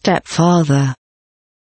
stepfather.